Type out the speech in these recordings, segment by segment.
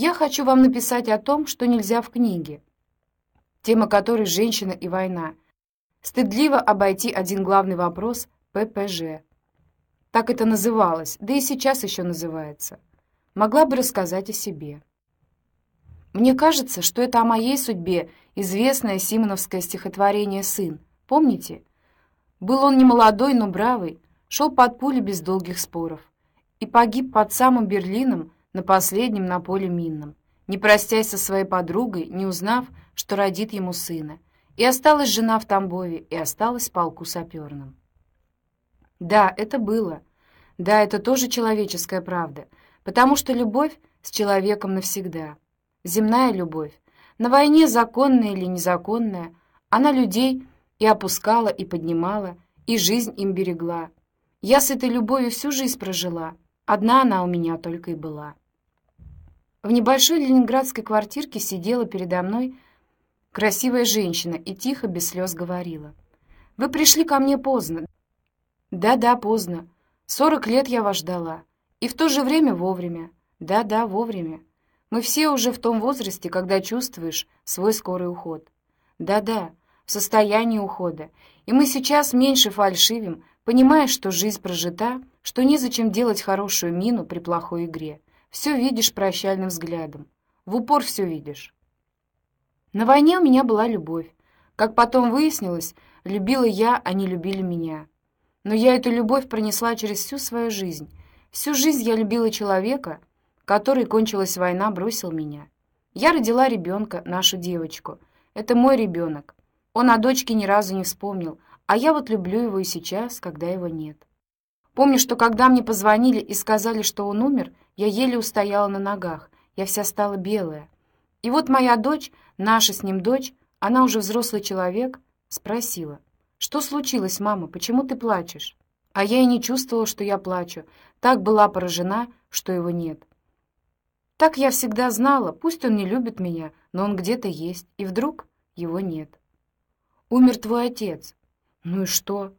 Я хочу вам написать о том, что нельзя в книге, тема которой «Женщина и война». Стыдливо обойти один главный вопрос ППЖ. Так это называлось, да и сейчас еще называется. Могла бы рассказать о себе. Мне кажется, что это о моей судьбе известное симоновское стихотворение «Сын». Помните? Был он не молодой, но бравый, шел под пули без долгих споров и погиб под самым Берлином на последнем на поле минном, не простясь со своей подругой, не узнав, что родит ему сына. И осталась жена в Тамбове, и осталась в полку саперном. Да, это было. Да, это тоже человеческая правда, потому что любовь с человеком навсегда. Земная любовь. На войне законная или незаконная, она людей и опускала, и поднимала, и жизнь им берегла. Я с этой любовью всю жизнь прожила, одна она у меня только и была. В небольшой ленинградской квартирке сидела передо мной красивая женщина и тихо, без слез говорила. «Вы пришли ко мне поздно». «Да-да, поздно. Сорок лет я вас ждала. И в то же время вовремя. Да-да, вовремя. Мы все уже в том возрасте, когда чувствуешь свой скорый уход. Да-да, в состоянии ухода. И мы сейчас меньше фальшивим, понимая, что жизнь прожита, что незачем делать хорошую мину при плохой игре. Все видишь прощальным взглядом. В упор все видишь. На войне у меня была любовь. Как потом выяснилось, любила я, а не любили меня. Но я эту любовь пронесла через всю свою жизнь. Всю жизнь я любила человека, который, кончилась война, бросил меня. Я родила ребенка, нашу девочку. Это мой ребенок. Он о дочке ни разу не вспомнил, а я вот люблю его и сейчас, когда его нет. Помню, что когда мне позвонили и сказали, что он умер, я еле устояла на ногах, я вся стала белая. И вот моя дочь, наша с ним дочь, она уже взрослый человек, спросила, «Что случилось, мама, почему ты плачешь?» А я и не чувствовала, что я плачу, так была поражена, что его нет. Так я всегда знала, пусть он не любит меня, но он где-то есть, и вдруг его нет. Умер твой отец. Ну и что?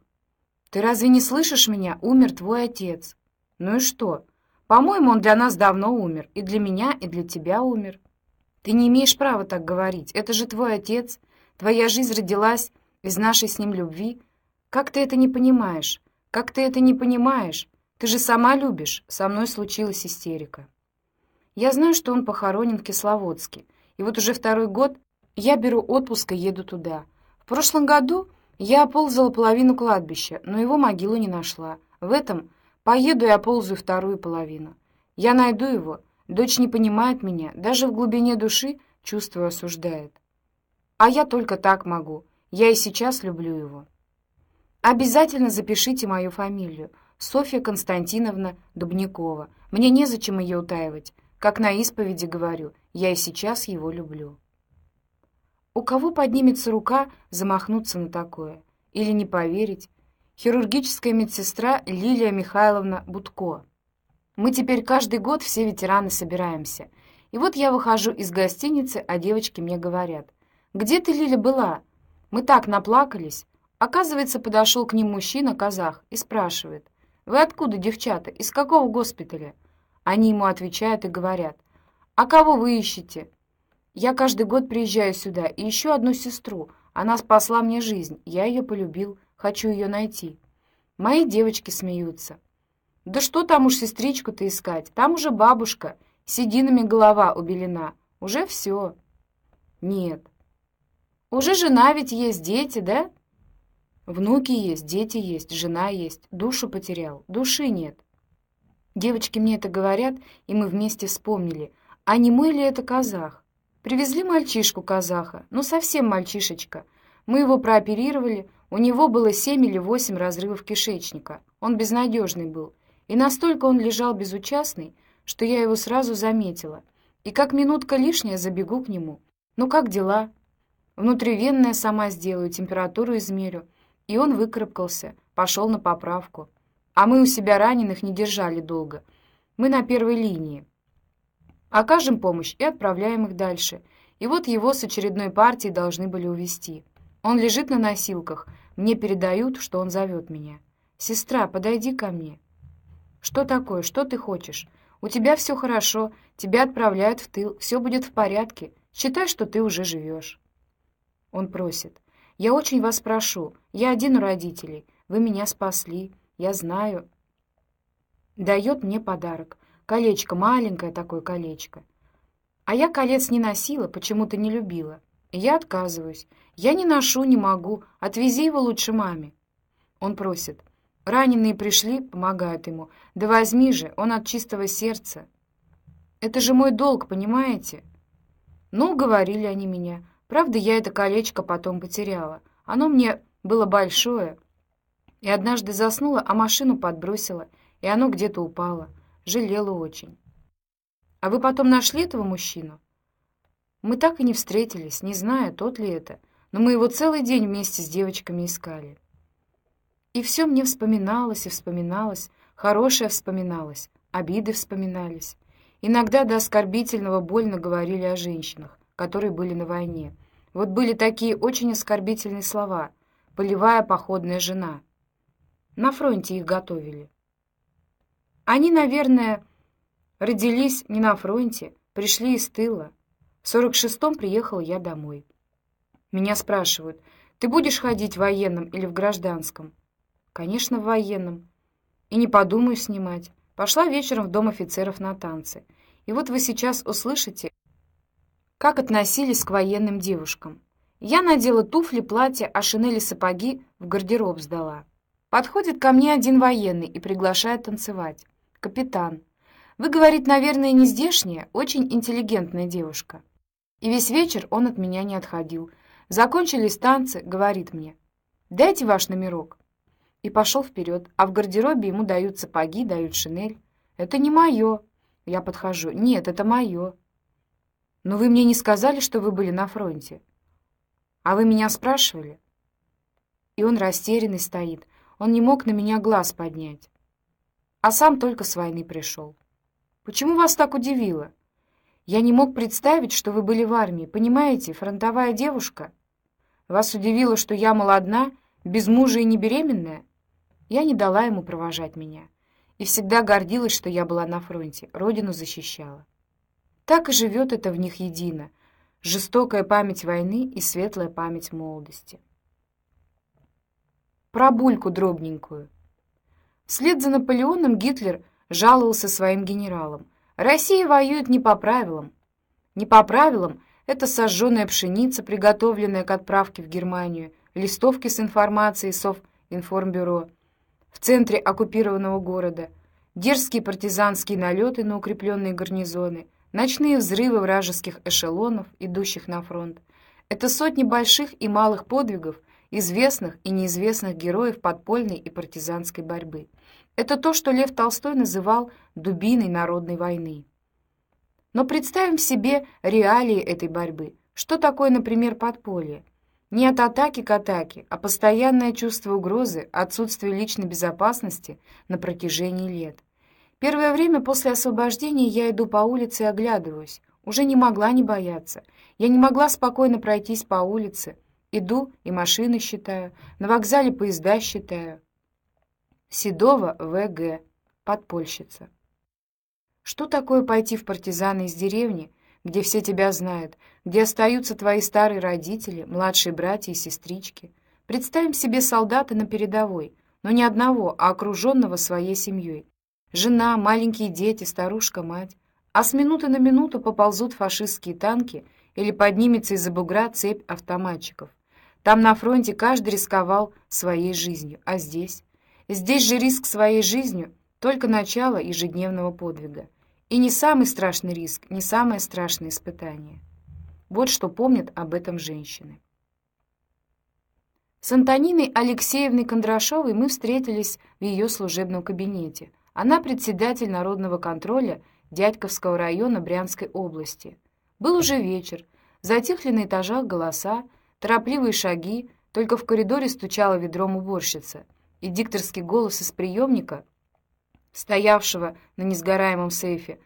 Ты разве не слышишь меня? Умер твой отец. Ну и что? По-моему, он для нас давно умер. И для меня, и для тебя умер. Ты не имеешь права так говорить. Это же твой отец. Твоя жизнь родилась из нашей с ним любви. Как ты это не понимаешь? Как ты это не понимаешь? Ты же сама любишь. Со мной случилась истерика. Я знаю, что он похоронен в Кисловодске. И вот уже второй год я беру отпуск и еду туда. Прошлом году я оползала половину кладбища, но его могилу не нашла. В этом Поеду и оползаю вторую половину. Я найду его. Дочь не понимает меня, даже в глубине души чувство осуждает. А я только так могу. Я и сейчас люблю его. Обязательно запишите мою фамилию. Софья Константиновна Дубникова. Мне незачем ее утаивать. Как на исповеди говорю, я и сейчас его люблю. У кого поднимется рука замахнуться на такое? Или не поверить? хирургическая медсестра Лилия Михайловна Будко. Мы теперь каждый год все ветераны собираемся. И вот я выхожу из гостиницы, а девочки мне говорят: "Где ты, Лиля, была?" Мы так наплакались. Оказывается, подошел к ним мужчина-казах и спрашивает: "Вы откуда, девчата? Из какого госпиталя?" Они ему отвечают и говорят: "А кого вы ищете?" Я каждый год приезжаю сюда и ищу одну сестру. Она спасла мне жизнь. Я ее полюбил. Хочу ее найти. Мои девочки смеются. Да что там уж сестричку-то искать? Там уже бабушка, сединами голова убелена. Уже все. Нет. Уже жена ведь есть, дети, да? Внуки есть, дети есть, жена есть. Душу потерял, души нет. Девочки мне это говорят, и мы вместе вспомнили. А не мой ли это казах? Привезли мальчишку казаха, ну совсем мальчишечка. Мы его прооперировали, у него было семь или восемь разрывов кишечника. Он безнадежный был. И настолько он лежал безучастный, что я его сразу заметила. И как минутка лишняя забегу к нему. «Ну как дела?» «Внутривенное сама сделаю, температуру измерю». И он выкарабкался, пошел на поправку. А мы у себя раненых не держали долго. Мы на первой линии. Окажем помощь и отправляем их дальше. И вот его с очередной партией должны были увезти. Он лежит на носилках. Мне передают, что он зовет меня. «Сестра, подойди ко мне». «Что такое? Что ты хочешь?» У тебя все хорошо, тебя отправляют в тыл, все будет в порядке. Считай, что ты уже живешь. Он просит. Я очень вас прошу, я один у родителей. Вы меня спасли, я знаю. Дает мне подарок. Колечко, маленькое такое колечко. А я колец не носила, почему-то не любила. И я отказываюсь. Я не ношу, не могу. Отвези его лучше маме. Он просит. Раненые пришли, помогают ему. Да возьми же, он от чистого сердца. Это же мой долг, понимаете? Ну, говорили они меня. Правда, я это колечко потом потеряла. Оно мне было большое. И однажды заснула, а машину подбросила, и оно где-то упало. Жалела очень. А вы потом нашли этого мужчину? Мы так и не встретились, не знаю, тот ли это, но мы его целый день вместе с девочками искали. И все мне вспоминалось и вспоминалось, хорошее вспоминалось, обиды вспоминались. Иногда до оскорбительного больно говорили о женщинах, которые были на войне. Вот были такие очень оскорбительные слова «полевая походная жена». На фронте их готовили. Они, наверное, родились не на фронте, пришли из тыла. В сорок шестом приехал я домой. Меня спрашивают, ты будешь ходить в военном или в гражданском? Конечно, в военном. И не подумаю снимать. Пошла вечером в дом офицеров на танцы. И вот вы сейчас услышите, как относились к военным девушкам. Я надела туфли, платье, а шинели сапоги в гардероб сдала. Подходит ко мне один военный и приглашает танцевать. Капитан. Вы, говорит, наверное, не здешняя, очень интеллигентная девушка. И весь вечер он от меня не отходил. Закончились танцы, говорит мне. Дайте ваш номерок и пошел вперед, а в гардеробе ему дают сапоги, дают шинель. «Это не мое!» Я подхожу. «Нет, это мое!» «Но вы мне не сказали, что вы были на фронте?» «А вы меня спрашивали?» И он растерянный стоит. Он не мог на меня глаз поднять. А сам только с войны пришел. «Почему вас так удивило?» «Я не мог представить, что вы были в армии. Понимаете, фронтовая девушка. Вас удивило, что я молодна, без мужа и не беременная?» Я не дала ему провожать меня и всегда гордилась, что я была на фронте, родину защищала. Так и живет это в них едино, жестокая память войны и светлая память молодости. Про бульку дробненькую. Вслед за Наполеоном Гитлер жаловался своим генералам. Россия воюет не по правилам. Не по правилам — это сожженная пшеница, приготовленная к отправке в Германию, листовки с информацией Совинформбюро, в центре оккупированного города, дерзкие партизанские налеты на укрепленные гарнизоны, ночные взрывы вражеских эшелонов, идущих на фронт. Это сотни больших и малых подвигов, известных и неизвестных героев подпольной и партизанской борьбы. Это то, что Лев Толстой называл «дубиной народной войны». Но представим себе реалии этой борьбы. Что такое, например, подполье? Не от атаки к атаке, а постоянное чувство угрозы, отсутствие личной безопасности на протяжении лет. Первое время после освобождения я иду по улице и оглядываюсь. Уже не могла не бояться. Я не могла спокойно пройтись по улице. Иду и машины считаю, на вокзале поезда считаю. Седова В.Г. Подпольщица. Что такое пойти в партизаны из деревни, где все тебя знают, где остаются твои старые родители, младшие братья и сестрички. Представим себе солдата на передовой, но не одного, а окруженного своей семьей. Жена, маленькие дети, старушка, мать. А с минуты на минуту поползут фашистские танки или поднимется из-за бугра цепь автоматчиков. Там на фронте каждый рисковал своей жизнью, а здесь? Здесь же риск своей жизнью — только начало ежедневного подвига. И не самый страшный риск, не самое страшное испытание. Вот что помнят об этом женщины. С Антониной Алексеевной Кондрашовой мы встретились в ее служебном кабинете. Она председатель народного контроля Дядьковского района Брянской области. Был уже вечер, затихли на этажах голоса, торопливые шаги, только в коридоре стучала ведром уборщица, и дикторский голос из приемника стоявшего на несгораемом сейфе,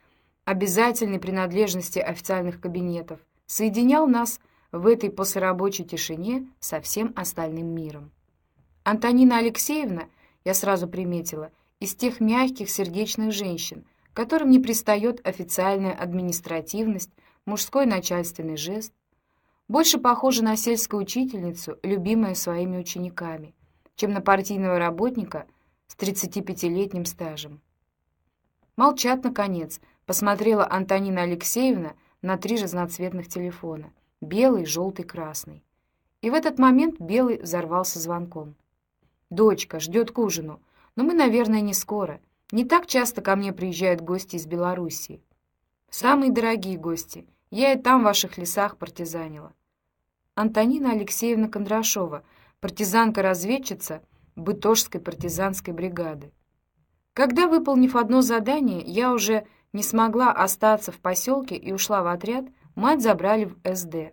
обязательной принадлежности официальных кабинетов, соединял нас в этой послерабочей тишине со всем остальным миром. Антонина Алексеевна, я сразу приметила, из тех мягких сердечных женщин, которым не пристает официальная административность, мужской начальственный жест, больше похожа на сельскую учительницу, любимая своими учениками, чем на партийного работника с 35-летним стажем. Молчат, наконец, посмотрела Антонина Алексеевна на три разноцветных телефона — белый, желтый, красный. И в этот момент белый взорвался звонком. «Дочка ждет к ужину, но мы, наверное, не скоро. Не так часто ко мне приезжают гости из Белоруссии. Самые дорогие гости. Я и там в ваших лесах партизанила. Антонина Алексеевна Кондрашова, партизанка-разведчица Бытошской партизанской бригады. Когда, выполнив одно задание, я уже не смогла остаться в поселке и ушла в отряд, мать забрали в СД.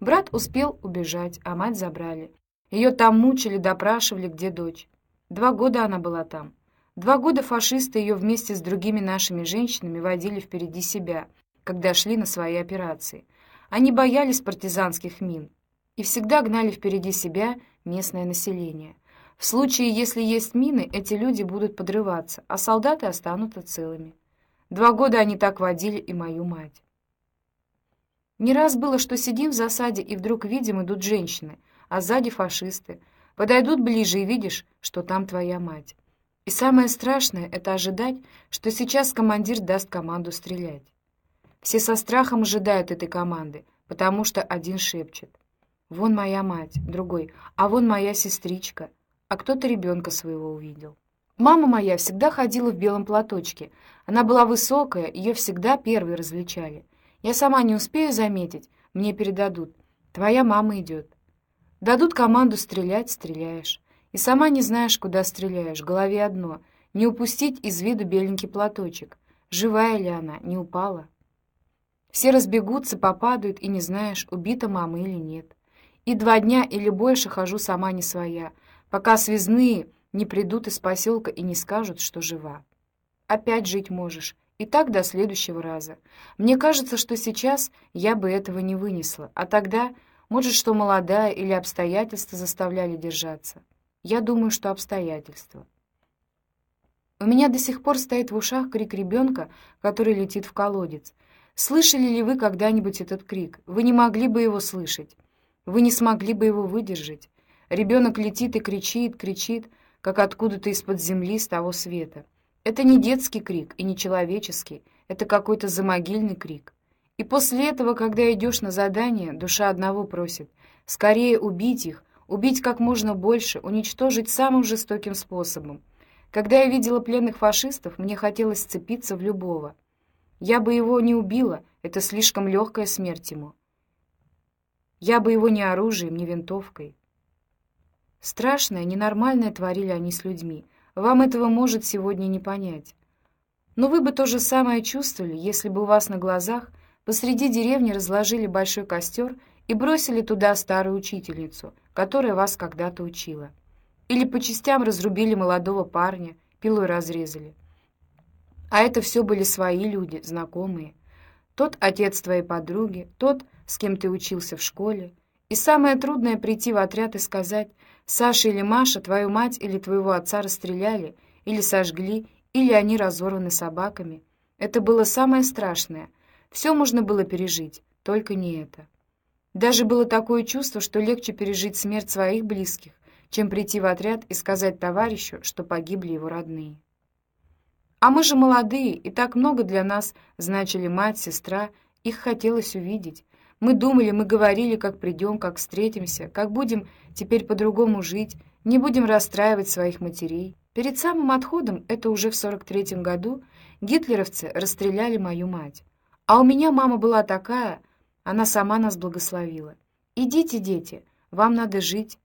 Брат успел убежать, а мать забрали. Ее там мучили, допрашивали, где дочь. Два года она была там. Два года фашисты ее вместе с другими нашими женщинами водили впереди себя — когда шли на свои операции. Они боялись партизанских мин и всегда гнали впереди себя местное население. В случае, если есть мины, эти люди будут подрываться, а солдаты останутся целыми. Два года они так водили и мою мать. Не раз было, что сидим в засаде, и вдруг видим, идут женщины, а сзади фашисты. Подойдут ближе и видишь, что там твоя мать. И самое страшное — это ожидать, что сейчас командир даст команду стрелять. Все со страхом ожидают этой команды, потому что один шепчет. «Вон моя мать», другой «А вон моя сестричка», а кто-то ребенка своего увидел. Мама моя всегда ходила в белом платочке. Она была высокая, ее всегда первой различали. Я сама не успею заметить, мне передадут. Твоя мама идет. Дадут команду стрелять, стреляешь. И сама не знаешь, куда стреляешь, в голове одно — не упустить из виду беленький платочек. Живая ли она, не упала? Все разбегутся, попадают, и не знаешь, убита мама или нет. И два дня или больше хожу сама не своя, пока связные не придут из поселка и не скажут, что жива. Опять жить можешь, и так до следующего раза. Мне кажется, что сейчас я бы этого не вынесла, а тогда, может, что молодая или обстоятельства заставляли держаться. Я думаю, что обстоятельства. У меня до сих пор стоит в ушах крик ребенка, который летит в колодец — Слышали ли вы когда-нибудь этот крик? Вы не могли бы его слышать. Вы не смогли бы его выдержать. Ребенок летит и кричит, кричит, как откуда-то из-под земли с того света. Это не детский крик и не человеческий, это какой-то замогильный крик. И после этого, когда идешь на задание, душа одного просит — скорее убить их, убить как можно больше, уничтожить самым жестоким способом. Когда я видела пленных фашистов, мне хотелось сцепиться в любого — я бы его не убила, это слишком легкая смерть ему. Я бы его не оружием, не винтовкой. Страшное, ненормальное творили они с людьми. Вам этого может сегодня не понять. Но вы бы то же самое чувствовали, если бы у вас на глазах посреди деревни разложили большой костер и бросили туда старую учительницу, которая вас когда-то учила. Или по частям разрубили молодого парня, пилой разрезали. А это все были свои люди, знакомые. Тот отец твоей подруги, тот, с кем ты учился в школе. И самое трудное — прийти в отряд и сказать, «Саша или Маша, твою мать или твоего отца расстреляли, или сожгли, или они разорваны собаками». Это было самое страшное. Все можно было пережить, только не это. Даже было такое чувство, что легче пережить смерть своих близких, чем прийти в отряд и сказать товарищу, что погибли его родные. А мы же молодые, и так много для нас значили мать, сестра, их хотелось увидеть. Мы думали, мы говорили, как придем, как встретимся, как будем теперь по-другому жить, не будем расстраивать своих матерей. Перед самым отходом, это уже в 43-м году, гитлеровцы расстреляли мою мать. А у меня мама была такая, она сама нас благословила. «Идите, дети, вам надо жить.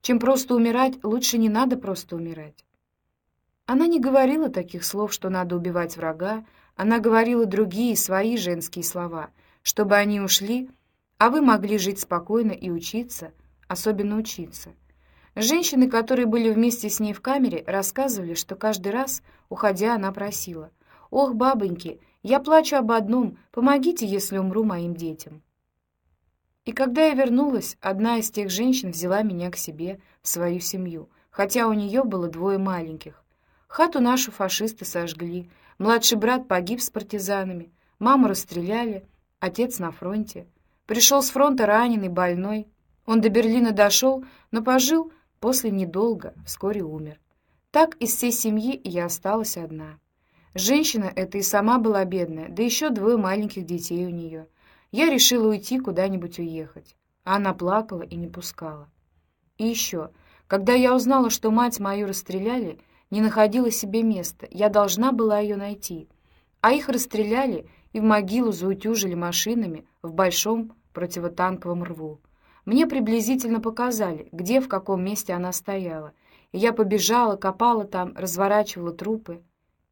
Чем просто умирать, лучше не надо просто умирать». Она не говорила таких слов, что надо убивать врага, она говорила другие, свои женские слова, чтобы они ушли, а вы могли жить спокойно и учиться, особенно учиться. Женщины, которые были вместе с ней в камере, рассказывали, что каждый раз, уходя, она просила, «Ох, бабоньки, я плачу об одном, помогите, если умру моим детям». И когда я вернулась, одна из тех женщин взяла меня к себе, в свою семью, хотя у нее было двое маленьких, Хату нашу фашисты сожгли. Младший брат погиб с партизанами, маму расстреляли, отец на фронте. Пришел с фронта раненый, больной. Он до Берлина дошел, но пожил после недолго, вскоре умер. Так из всей семьи я осталась одна. Женщина эта и сама была бедная, да еще двое маленьких детей у нее. Я решила уйти куда-нибудь уехать. А она плакала и не пускала. И еще, когда я узнала, что мать мою расстреляли, не находила себе места. Я должна была ее найти. А их расстреляли и в могилу заутюжили машинами в большом противотанковом рву. Мне приблизительно показали, где, в каком месте она стояла. И я побежала, копала там, разворачивала трупы.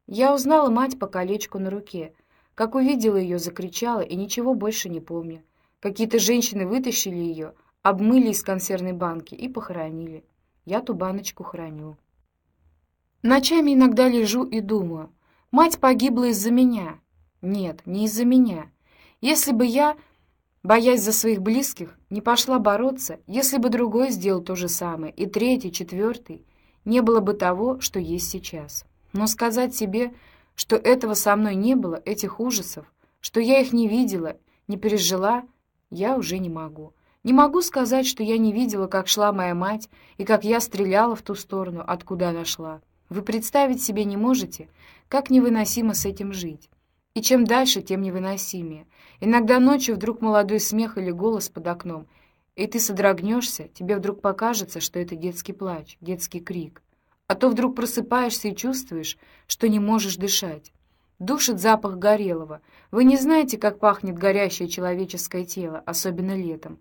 Я узнала мать по колечку на руке. Как увидела ее, закричала и ничего больше не помню. Какие-то женщины вытащили ее, обмыли из консервной банки и похоронили. Я ту баночку храню. Ночами иногда лежу и думаю, мать погибла из-за меня. Нет, не из-за меня. Если бы я, боясь за своих близких, не пошла бороться, если бы другой сделал то же самое, и третий, четвертый, не было бы того, что есть сейчас. Но сказать себе, что этого со мной не было, этих ужасов, что я их не видела, не пережила, я уже не могу. Не могу сказать, что я не видела, как шла моя мать и как я стреляла в ту сторону, откуда она шла. Вы представить себе не можете, как невыносимо с этим жить. И чем дальше, тем невыносимее. Иногда ночью вдруг молодой смех или голос под окном, и ты содрогнешься, тебе вдруг покажется, что это детский плач, детский крик. А то вдруг просыпаешься и чувствуешь, что не можешь дышать. Душит запах горелого. Вы не знаете, как пахнет горящее человеческое тело, особенно летом.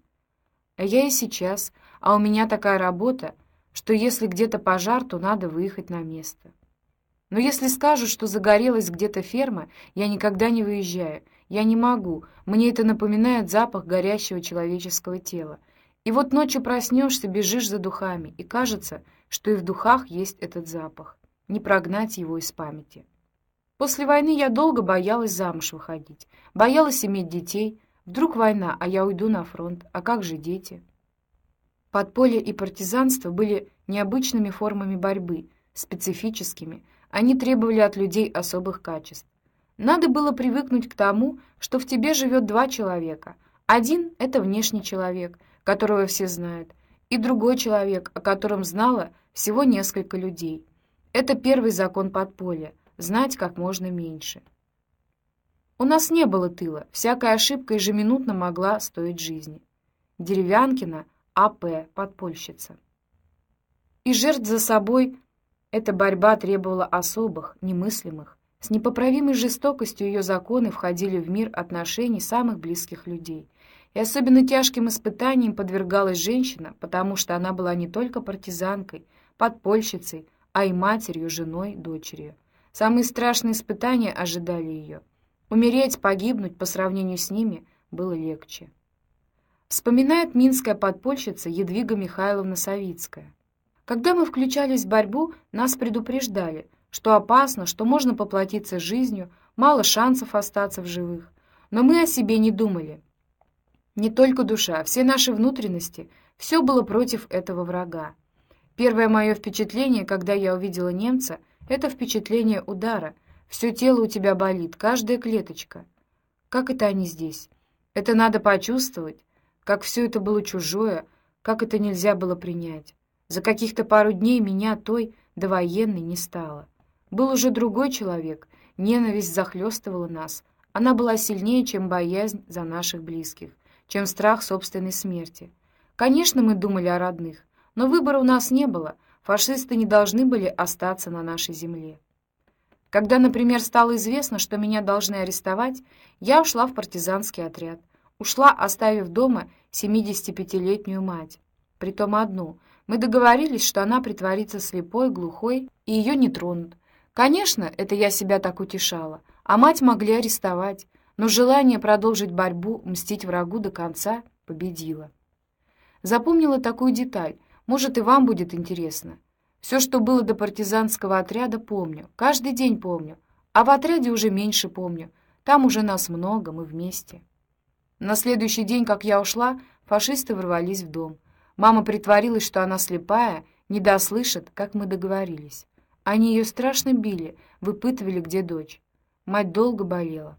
А я и сейчас, а у меня такая работа — что если где-то пожар, то надо выехать на место. Но если скажут, что загорелась где-то ферма, я никогда не выезжаю. Я не могу. Мне это напоминает запах горящего человеческого тела. И вот ночью проснешься, бежишь за духами, и кажется, что и в духах есть этот запах. Не прогнать его из памяти. После войны я долго боялась замуж выходить, боялась иметь детей. Вдруг война, а я уйду на фронт. А как же дети? Подполье и партизанство были необычными формами борьбы, специфическими. Они требовали от людей особых качеств. Надо было привыкнуть к тому, что в тебе живет два человека. Один — это внешний человек, которого все знают, и другой человек, о котором знало всего несколько людей. Это первый закон подполья — знать как можно меньше. У нас не было тыла, всякая ошибка ежеминутно могла стоить жизни. Деревянкина — а.П. подпольщица. И жертв за собой эта борьба требовала особых, немыслимых. С непоправимой жестокостью ее законы входили в мир отношений самых близких людей. И особенно тяжким испытанием подвергалась женщина, потому что она была не только партизанкой, подпольщицей, а и матерью, женой, дочерью. Самые страшные испытания ожидали ее. Умереть, погибнуть по сравнению с ними было легче. Вспоминает минская подпольщица Едвига Михайловна Савицкая. Когда мы включались в борьбу, нас предупреждали, что опасно, что можно поплатиться жизнью, мало шансов остаться в живых. Но мы о себе не думали. Не только душа, все наши внутренности, все было против этого врага. Первое мое впечатление, когда я увидела немца, это впечатление удара. Все тело у тебя болит, каждая клеточка. Как это они здесь? Это надо почувствовать как все это было чужое, как это нельзя было принять. За каких-то пару дней меня той довоенной не стало. Был уже другой человек, ненависть захлестывала нас. Она была сильнее, чем боязнь за наших близких, чем страх собственной смерти. Конечно, мы думали о родных, но выбора у нас не было. Фашисты не должны были остаться на нашей земле. Когда, например, стало известно, что меня должны арестовать, я ушла в партизанский отряд — Ушла, оставив дома 75-летнюю мать. Притом одну. Мы договорились, что она притворится слепой, глухой, и ее не тронут. Конечно, это я себя так утешала. А мать могли арестовать. Но желание продолжить борьбу, мстить врагу до конца, победило. Запомнила такую деталь. Может, и вам будет интересно. Все, что было до партизанского отряда, помню. Каждый день помню. А в отряде уже меньше помню. Там уже нас много, мы вместе. На следующий день, как я ушла, фашисты ворвались в дом. Мама притворилась, что она слепая, не дослышит, как мы договорились. Они ее страшно били, выпытывали, где дочь. Мать долго болела.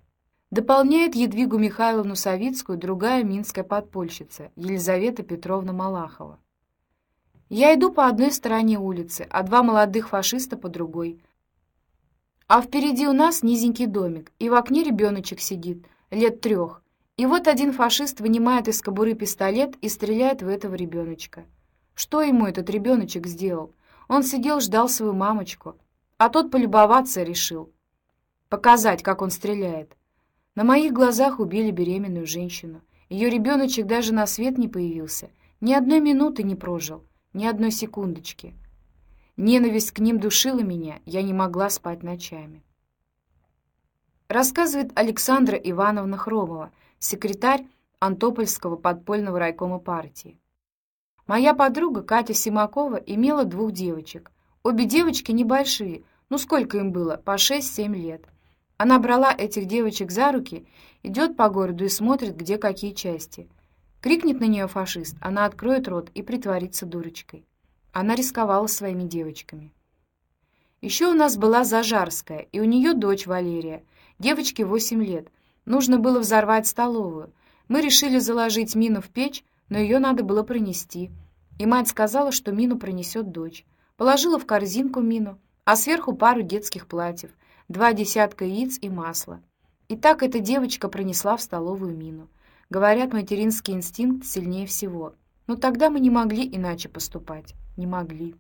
Дополняет Едвигу Михайловну Савицкую другая минская подпольщица, Елизавета Петровна Малахова. Я иду по одной стороне улицы, а два молодых фашиста по другой. А впереди у нас низенький домик, и в окне ребеночек сидит, лет трех. И вот один фашист вынимает из кобуры пистолет и стреляет в этого ребеночка. Что ему этот ребеночек сделал? Он сидел, ждал свою мамочку, а тот полюбоваться решил. Показать, как он стреляет. На моих глазах убили беременную женщину. Ее ребеночек даже на свет не появился, ни одной минуты не прожил, ни одной секундочки. Ненависть к ним душила меня, я не могла спать ночами. Рассказывает Александра Ивановна Хромова, секретарь Антопольского подпольного райкома партии. Моя подруга Катя Симакова имела двух девочек. Обе девочки небольшие, ну сколько им было, по 6-7 лет. Она брала этих девочек за руки, идет по городу и смотрит, где какие части. Крикнет на нее фашист, она откроет рот и притворится дурочкой. Она рисковала своими девочками. Еще у нас была Зажарская, и у нее дочь Валерия. Девочке 8 лет. Нужно было взорвать столовую. Мы решили заложить мину в печь, но ее надо было пронести. И мать сказала, что мину пронесет дочь. Положила в корзинку мину, а сверху пару детских платьев — два десятка яиц и масла. И так эта девочка пронесла в столовую мину. Говорят, материнский инстинкт сильнее всего. Но тогда мы не могли иначе поступать. Не могли.